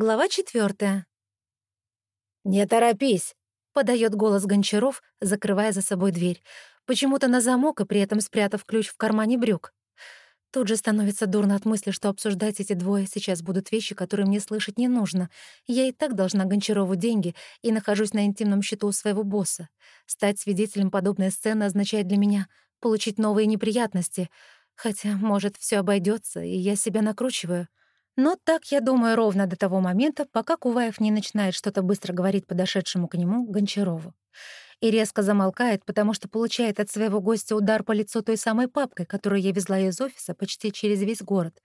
Глава четвертая. «Не торопись!» — подает голос Гончаров, закрывая за собой дверь. Почему-то на замок и при этом спрятав ключ в кармане брюк. Тут же становится дурно от мысли, что обсуждать эти двое сейчас будут вещи, которые мне слышать не нужно. Я и так должна Гончарову деньги и нахожусь на интимном счету у своего босса. Стать свидетелем подобной сцены означает для меня получить новые неприятности. Хотя, может, все обойдется, и я себя накручиваю. Но так я думаю ровно до того момента, пока Куваев не начинает что-то быстро говорить подошедшему к нему Гончарову. И резко замолкает, потому что получает от своего гостя удар по лицу той самой папкой, которую я везла из офиса почти через весь город.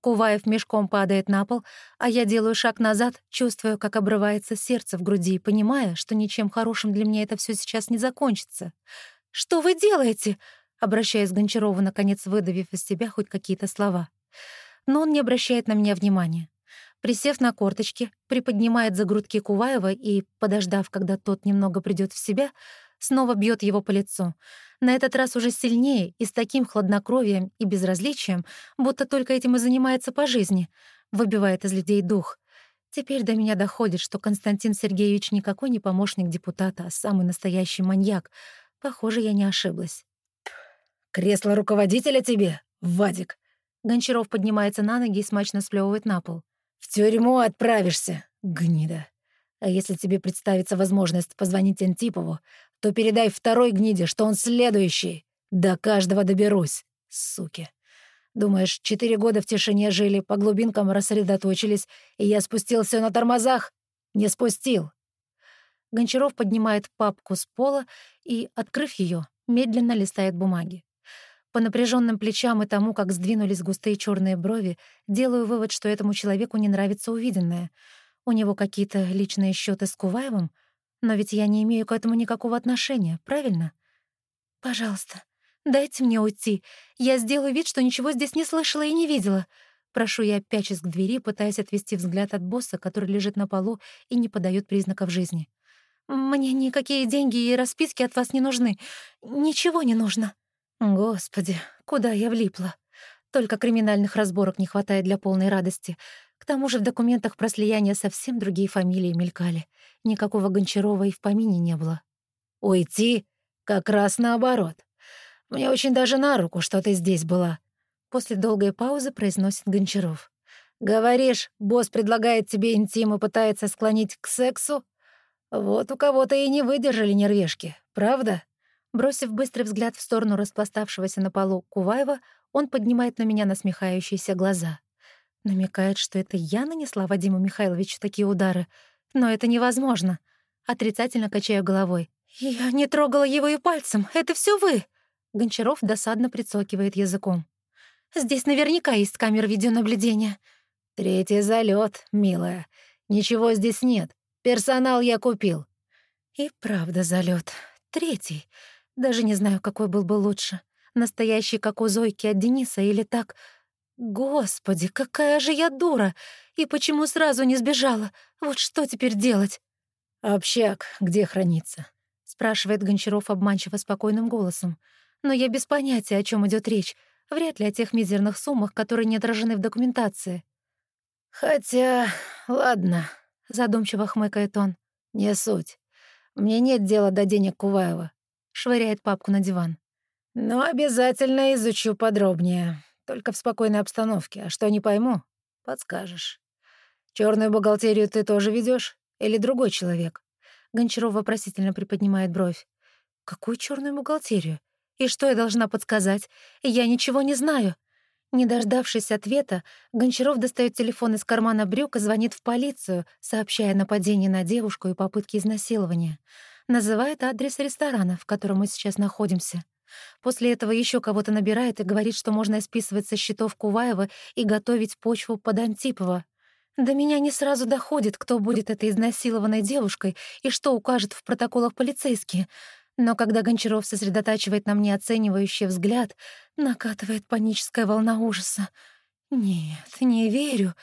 Куваев мешком падает на пол, а я делаю шаг назад, чувствую, как обрывается сердце в груди, понимая, что ничем хорошим для меня это все сейчас не закончится. «Что вы делаете?» — обращаясь к Гончарову, наконец выдавив из себя хоть какие-то слова но он не обращает на меня внимания. Присев на корточки, приподнимает за грудки Куваева и, подождав, когда тот немного придёт в себя, снова бьёт его по лицу. На этот раз уже сильнее и с таким хладнокровием и безразличием, будто только этим и занимается по жизни, выбивает из людей дух. Теперь до меня доходит, что Константин Сергеевич никакой не помощник депутата, а самый настоящий маньяк. Похоже, я не ошиблась. «Кресло руководителя тебе, Вадик!» Гончаров поднимается на ноги и смачно сплёвывает на пол. «В тюрьму отправишься, гнида. А если тебе представится возможность позвонить Антипову, то передай второй гниде, что он следующий. До каждого доберусь, суки. Думаешь, четыре года в тишине жили, по глубинкам рассредоточились, и я спустил всё на тормозах? Не спустил». Гончаров поднимает папку с пола и, открыв её, медленно листает бумаги. По напряженным плечам и тому, как сдвинулись густые черные брови, делаю вывод, что этому человеку не нравится увиденное. У него какие-то личные счеты с Куваевым, но ведь я не имею к этому никакого отношения, правильно? Пожалуйста, дайте мне уйти. Я сделаю вид, что ничего здесь не слышала и не видела. Прошу я, пячась к двери, пытаясь отвести взгляд от босса, который лежит на полу и не подает признаков жизни. Мне никакие деньги и расписки от вас не нужны. Ничего не нужно. Господи, куда я влипла? Только криминальных разборок не хватает для полной радости. К тому же в документах про слияние совсем другие фамилии мелькали. Никакого Гончарова и в помине не было. «Уйти? Как раз наоборот. Мне очень даже на руку, что ты здесь была». После долгой паузы произносит Гончаров. «Говоришь, босс предлагает тебе интим и пытается склонить к сексу? Вот у кого-то и не выдержали нервешки, правда?» Бросив быстрый взгляд в сторону распластавшегося на полу Куваева, он поднимает на меня насмехающиеся глаза. Намекает, что это я нанесла Вадиму Михайловичу такие удары. Но это невозможно. Отрицательно качаю головой. «Я не трогала его и пальцем. Это все вы!» Гончаров досадно прицокивает языком. «Здесь наверняка есть камера видеонаблюдения». «Третий залет, милая. Ничего здесь нет. Персонал я купил». «И правда залет. Третий. Даже не знаю, какой был бы лучше. Настоящий, как у Зойки от Дениса, или так... Господи, какая же я дура! И почему сразу не сбежала? Вот что теперь делать? «Общак где хранится?» — спрашивает Гончаров обманчиво спокойным голосом. Но я без понятия, о чем идет речь. Вряд ли о тех мизерных суммах, которые не отражены в документации. «Хотя... ладно», — задумчиво хмыкает он. «Не суть. Мне нет дела до денег Куваева швыряет папку на диван. «Но обязательно изучу подробнее. Только в спокойной обстановке. А что не пойму, подскажешь. Черную бухгалтерию ты тоже ведешь Или другой человек?» Гончаров вопросительно приподнимает бровь. «Какую черную бухгалтерию? И что я должна подсказать? Я ничего не знаю». Не дождавшись ответа, Гончаров достает телефон из кармана брюк и звонит в полицию, сообщая о нападении на девушку и попытке изнасилования называет адрес ресторана, в котором мы сейчас находимся. После этого еще кого-то набирает и говорит, что можно списывать со счетов Куваева и готовить почву под Антипова. До меня не сразу доходит, кто будет этой изнасилованной девушкой и что укажет в протоколах полицейские. Но когда Гончаров сосредотачивает на мне оценивающий взгляд, накатывает паническая волна ужаса. Нет, не верю.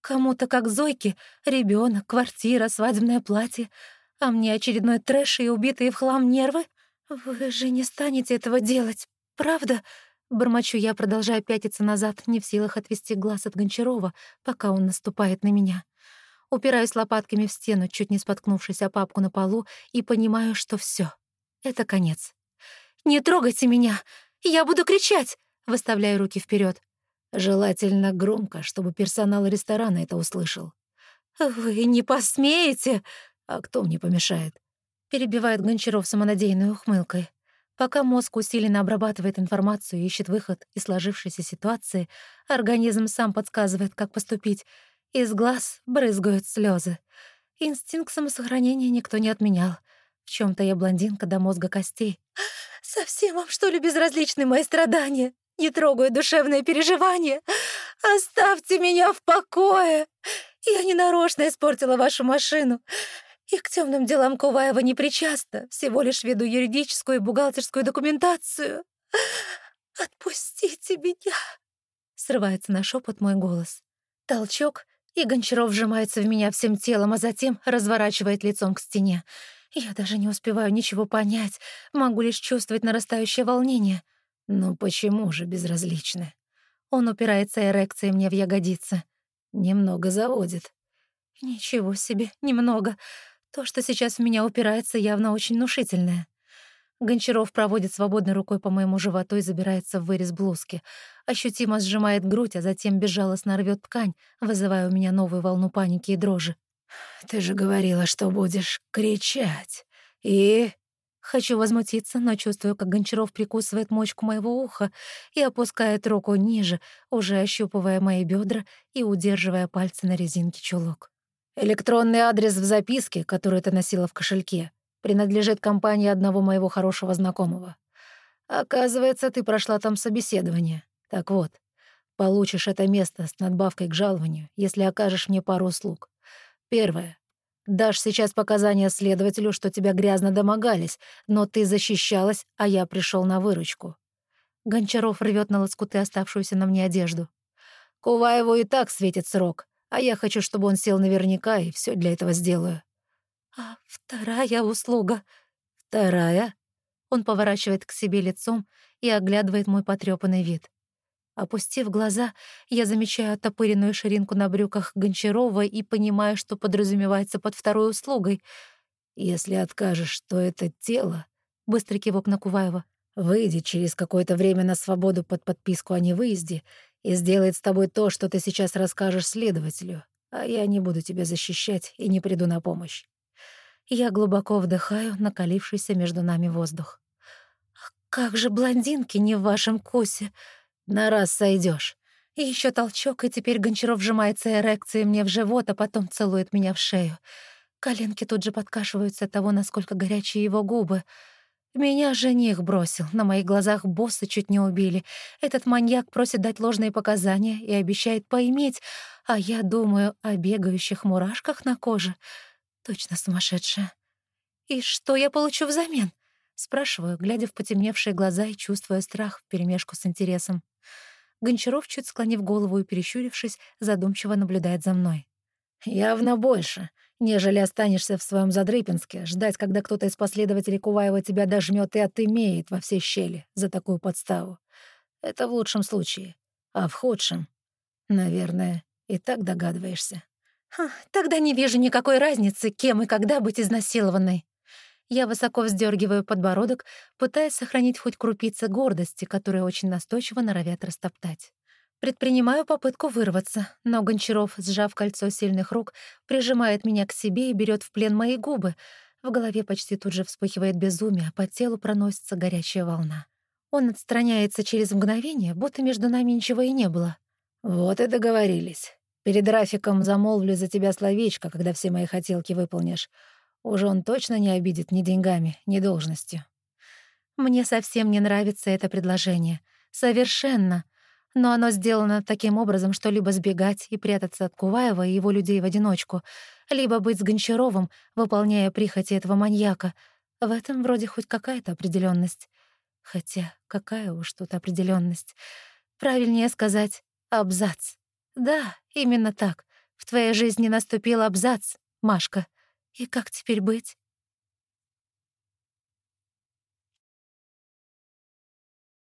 Кому-то, как Зойке, ребенок, квартира, свадебное платье — а мне очередной трэш и убитые в хлам нервы? Вы же не станете этого делать, правда? Бормочу я, продолжая пятиться назад, не в силах отвести глаз от Гончарова, пока он наступает на меня. Упираюсь лопатками в стену, чуть не споткнувшись о папку на полу, и понимаю, что все. Это конец. «Не трогайте меня! Я буду кричать!» Выставляю руки вперед. Желательно громко, чтобы персонал ресторана это услышал. «Вы не посмеете!» «А кто мне помешает?» Перебивает Гончаров самонадеянной ухмылкой. Пока мозг усиленно обрабатывает информацию и ищет выход из сложившейся ситуации, организм сам подсказывает, как поступить. Из глаз брызгают слезы. Инстинкт самосохранения никто не отменял. В чем то я блондинка до мозга костей. «Совсем вам, что ли, безразличны мои страдания? Не трогаю душевные переживания? Оставьте меня в покое! Я ненарочно испортила вашу машину. И к темным делам Куваева не причастна, всего лишь веду юридическую и бухгалтерскую документацию. Отпустите меня!» Срывается на шепот мой голос. Толчок, и Гончаров вжимается в меня всем телом, а затем разворачивает лицом к стене. Я даже не успеваю ничего понять, могу лишь чувствовать нарастающее волнение. «Ну почему же безразлично?» Он упирается эрекцией мне в ягодицы. Немного заводит. Ничего себе, немного. То, что сейчас в меня упирается, явно очень внушительное. Гончаров проводит свободной рукой по моему животу и забирается в вырез блузки. Ощутимо сжимает грудь, а затем безжалостно рвет ткань, вызывая у меня новую волну паники и дрожи. «Ты же говорила, что будешь кричать. И...» Хочу возмутиться, но чувствую, как Гончаров прикусывает мочку моего уха и опускает руку ниже, уже ощупывая мои бедра и удерживая пальцы на резинке чулок. Электронный адрес в записке, которую ты носила в кошельке, принадлежит компании одного моего хорошего знакомого. Оказывается, ты прошла там собеседование. Так вот, получишь это место с надбавкой к жалованию, если окажешь мне пару услуг. Первое. Дашь сейчас показания следователю, что тебя грязно домогались, но ты защищалась, а я пришел на выручку. Гончаров рвет на лоскуты оставшуюся на мне одежду. Куваеву и так светит срок. А я хочу, чтобы он сел наверняка, и все для этого сделаю. А вторая услуга? Вторая? Он поворачивает к себе лицом и оглядывает мой потрёпанный вид. Опустив глаза, я замечаю оттопыренную ширинку на брюках Гончарова и понимаю, что подразумевается под второй услугой. «Если откажешь, то это тело...» — быстрый кивок на Куваева. «Выйдет через какое-то время на свободу под подписку о невыезде и сделает с тобой то, что ты сейчас расскажешь следователю, а я не буду тебя защищать и не приду на помощь. Я глубоко вдыхаю накалившийся между нами воздух. «Как же блондинки не в вашем вкусе? На раз сойдешь. И еще толчок, и теперь Гончаров вжимается эрекцией мне в живот, а потом целует меня в шею. Коленки тут же подкашиваются от того, насколько горячие его губы — меня жених бросил, на моих глазах босса чуть не убили. Этот маньяк просит дать ложные показания и обещает поиметь, а я думаю о бегающих мурашках на коже. Точно сумасшедшая. «И что я получу взамен?» — спрашиваю, глядя в потемневшие глаза и чувствуя страх вперемешку с интересом. Гончаров, чуть склонив голову и перещурившись, задумчиво наблюдает за мной. «Явно больше нежели останешься в своем Задрыпинске, ждать, когда кто-то из последователей Куваева тебя дожмет и отымеет во все щели за такую подставу. Это в лучшем случае. А в худшем, наверное, и так догадываешься. тогда не вижу никакой разницы, кем и когда быть изнасилованной. Я высоко вздергиваю подбородок, пытаясь сохранить хоть крупицы гордости, которые очень настойчиво норовят растоптать. Предпринимаю попытку вырваться, но Гончаров, сжав кольцо сильных рук, прижимает меня к себе и берет в плен мои губы. В голове почти тут же вспыхивает безумие, а по телу проносится горячая волна. Он отстраняется через мгновение, будто между нами ничего и не было. «Вот и договорились. Перед Рафиком замолвлю за тебя словечко, когда все мои хотелки выполнишь. Уже он точно не обидит ни деньгами, ни должностью». Мне совсем не нравится это предложение. Совершенно но оно сделано таким образом, что либо сбегать и прятаться от Куваева и его людей в одиночку, либо быть с Гончаровым, выполняя прихоти этого маньяка. В этом вроде хоть какая-то определенность. Хотя какая уж тут определенность. Правильнее сказать «абзац». Да, именно так. В твоей жизни наступил абзац, Машка. И как теперь быть?